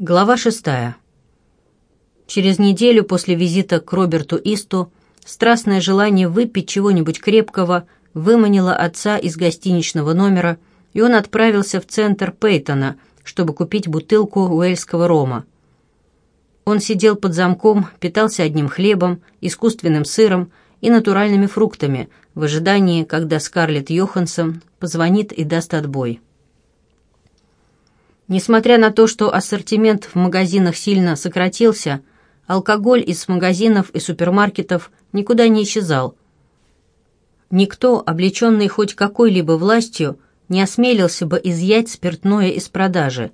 Глава 6. Через неделю после визита к Роберту Исту страстное желание выпить чего-нибудь крепкого выманило отца из гостиничного номера, и он отправился в центр Пейтона, чтобы купить бутылку уэльского рома. Он сидел под замком, питался одним хлебом, искусственным сыром и натуральными фруктами в ожидании, когда Скарлетт Йоханссон позвонит и даст отбой. Несмотря на то, что ассортимент в магазинах сильно сократился, алкоголь из магазинов и супермаркетов никуда не исчезал. Никто, облеченный хоть какой-либо властью, не осмелился бы изъять спиртное из продажи.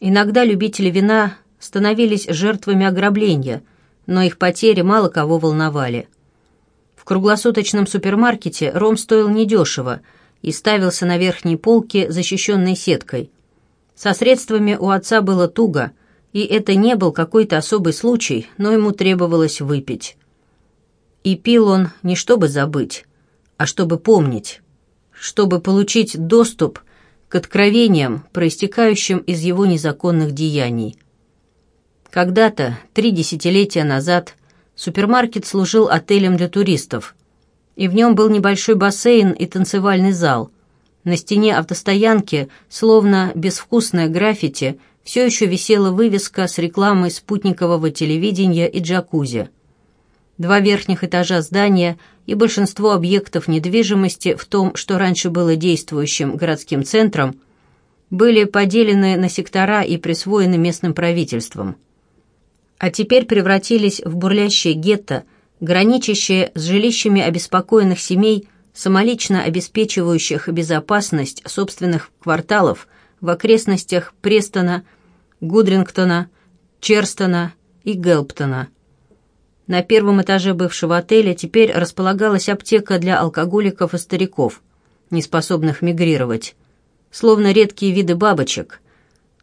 Иногда любители вина становились жертвами ограбления, но их потери мало кого волновали. В круглосуточном супермаркете ром стоил недешево и ставился на верхней полке, защищенной сеткой – со средствами у отца было туго, и это не был какой-то особый случай, но ему требовалось выпить. И пил он не чтобы забыть, а чтобы помнить, чтобы получить доступ к откровениям, проистекающим из его незаконных деяний. Когда-то, три десятилетия назад, супермаркет служил отелем для туристов, и в нем был небольшой бассейн и танцевальный зал – на стене автостоянки, словно безвкусное граффити, все еще висела вывеска с рекламой спутникового телевидения и джакузи. Два верхних этажа здания и большинство объектов недвижимости в том, что раньше было действующим городским центром, были поделены на сектора и присвоены местным правительством. А теперь превратились в бурлящее гетто, граничащее с жилищами обеспокоенных семей – самолично обеспечивающих безопасность собственных кварталов в окрестностях Престона, Гудрингтона, Черстона и Гелптона. На первом этаже бывшего отеля теперь располагалась аптека для алкоголиков и стариков, неспособных мигрировать, словно редкие виды бабочек,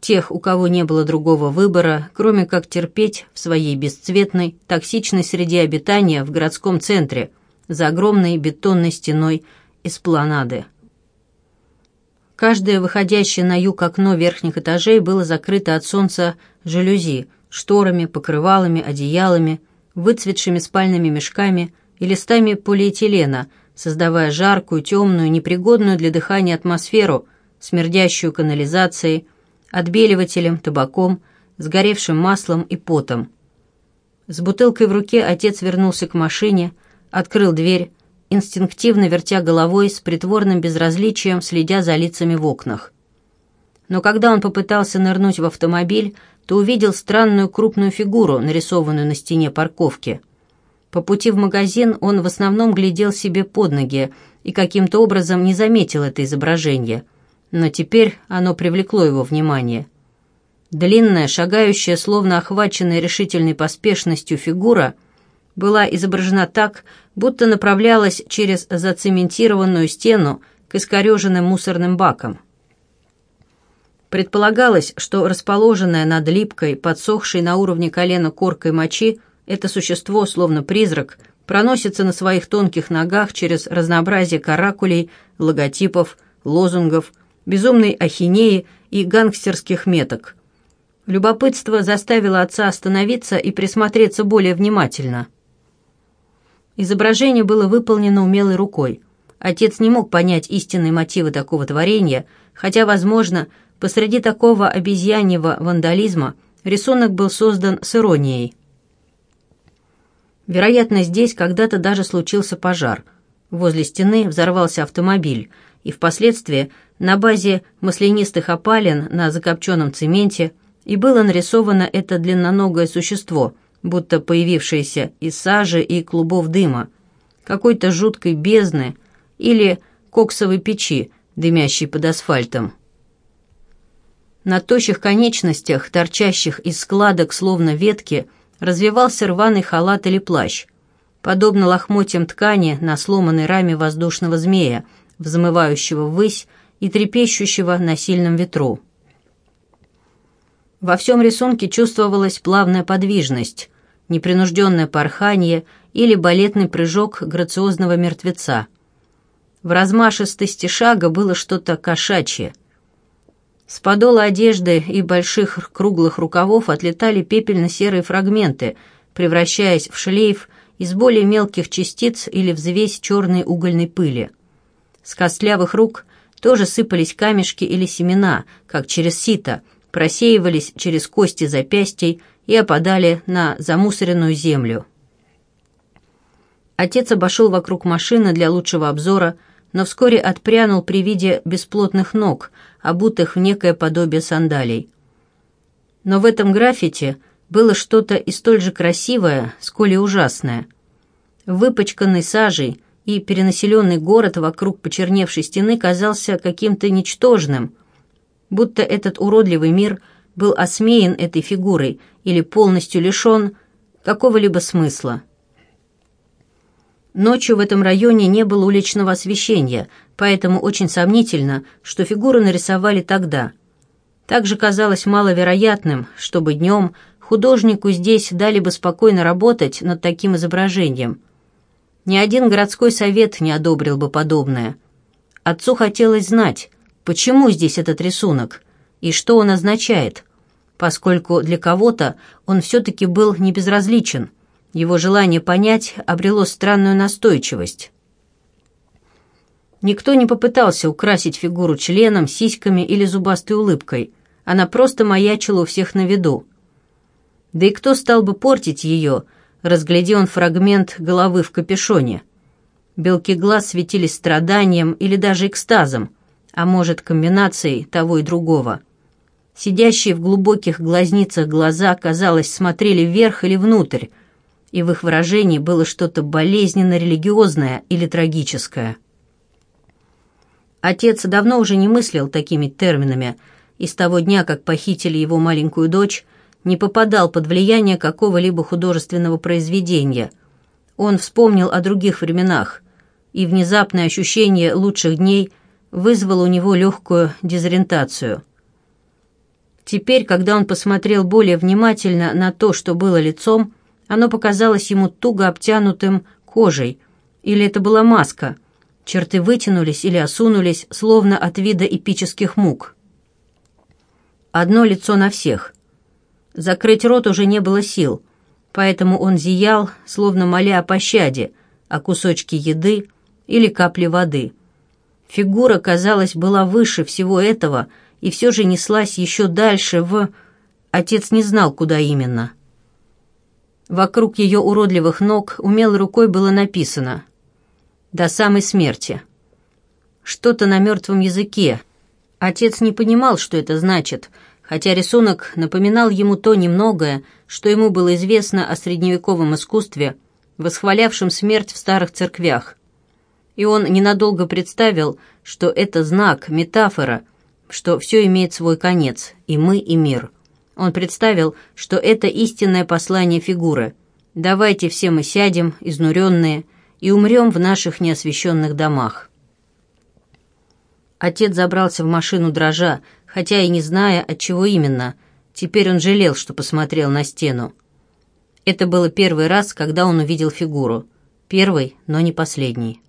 тех, у кого не было другого выбора, кроме как терпеть в своей бесцветной, токсичной среде обитания в городском центре – за огромной бетонной стеной из планады. Каждое выходящее на юг окно верхних этажей было закрыто от солнца жалюзи, шторами, покрывалами, одеялами, выцветшими спальными мешками и листами полиэтилена, создавая жаркую, темную, непригодную для дыхания атмосферу, смердящую канализацией, отбеливателем, табаком, сгоревшим маслом и потом. С бутылкой в руке отец вернулся к машине – открыл дверь, инстинктивно вертя головой с притворным безразличием, следя за лицами в окнах. Но когда он попытался нырнуть в автомобиль, то увидел странную крупную фигуру, нарисованную на стене парковки. По пути в магазин он в основном глядел себе под ноги и каким-то образом не заметил это изображение. Но теперь оно привлекло его внимание. Длинная, шагающая, словно охваченная решительной поспешностью фигура – была изображена так, будто направлялась через зацементированную стену к искореженным мусорным бакам. Предполагалось, что расположенная над липкой, подсохшей на уровне колена коркой мочи, это существо, словно призрак, проносится на своих тонких ногах через разнообразие каракулей, логотипов, лозунгов, безумной ахинеи и гангстерских меток. Любопытство заставило отца остановиться и присмотреться более внимательно – Изображение было выполнено умелой рукой. Отец не мог понять истинные мотивы такого творения, хотя, возможно, посреди такого обезьяньего вандализма рисунок был создан с иронией. Вероятно, здесь когда-то даже случился пожар. Возле стены взорвался автомобиль, и впоследствии на базе маслянистых опалин на закопченном цементе и было нарисовано это длинноногое существо – будто появившиеся из сажи и клубов дыма, какой-то жуткой бездны или коксовой печи, дымящей под асфальтом. На тощих конечностях, торчащих из складок словно ветки, развивался рваный халат или плащ, подобно лохмотьям ткани на сломанной раме воздушного змея, взмывающего ввысь и трепещущего на сильном ветру. Во всем рисунке чувствовалась плавная подвижность, непринужденное порхание или балетный прыжок грациозного мертвеца. В размашистости шага было что-то кошачье. С подола одежды и больших круглых рукавов отлетали пепельно-серые фрагменты, превращаясь в шлейф из более мелких частиц или взвесь черной угольной пыли. С костлявых рук тоже сыпались камешки или семена, как через сито – просеивались через кости запястий и опадали на замусоренную землю. Отец обошел вокруг машины для лучшего обзора, но вскоре отпрянул при виде бесплотных ног, обутых в некое подобие сандалий. Но в этом граффити было что-то и столь же красивое, сколь и ужасное. Выпачканный сажей и перенаселенный город вокруг почерневшей стены казался каким-то ничтожным – будто этот уродливый мир был осмеян этой фигурой или полностью лишен какого-либо смысла. Ночью в этом районе не было уличного освещения, поэтому очень сомнительно, что фигуру нарисовали тогда. Также казалось маловероятным, чтобы днем художнику здесь дали бы спокойно работать над таким изображением. Ни один городской совет не одобрил бы подобное. Отцу хотелось знать, почему здесь этот рисунок и что он означает, поскольку для кого-то он все-таки был небезразличен. Его желание понять обрело странную настойчивость. Никто не попытался украсить фигуру членом, сиськами или зубастой улыбкой. Она просто маячила у всех на виду. Да и кто стал бы портить ее, разгляди он фрагмент головы в капюшоне. Белки глаз светились страданием или даже экстазом, а может, комбинацией того и другого. Сидящие в глубоких глазницах глаза, казалось, смотрели вверх или внутрь, и в их выражении было что-то болезненно-религиозное или трагическое. Отец давно уже не мыслил такими терминами, и с того дня, как похитили его маленькую дочь, не попадал под влияние какого-либо художественного произведения. Он вспомнил о других временах, и внезапное ощущение лучших дней вызвало у него легкую дезориентацию. Теперь, когда он посмотрел более внимательно на то, что было лицом, оно показалось ему туго обтянутым кожей, или это была маска. Черты вытянулись или осунулись, словно от вида эпических мук. Одно лицо на всех. Закрыть рот уже не было сил, поэтому он зиял, словно моля о пощаде, о кусочке еды или капли воды — Фигура, казалось, была выше всего этого и все же неслась еще дальше в... Отец не знал, куда именно. Вокруг ее уродливых ног умелой рукой было написано «До самой смерти». Что-то на мертвом языке. Отец не понимал, что это значит, хотя рисунок напоминал ему то немногое, что ему было известно о средневековом искусстве, восхвалявшем смерть в старых церквях и он ненадолго представил, что это знак, метафора, что все имеет свой конец, и мы, и мир. Он представил, что это истинное послание фигуры. «Давайте все мы сядем, изнуренные, и умрем в наших неосвещенных домах». Отец забрался в машину дрожа, хотя и не зная, от чего именно. Теперь он жалел, что посмотрел на стену. Это было первый раз, когда он увидел фигуру. Первый, но не последний.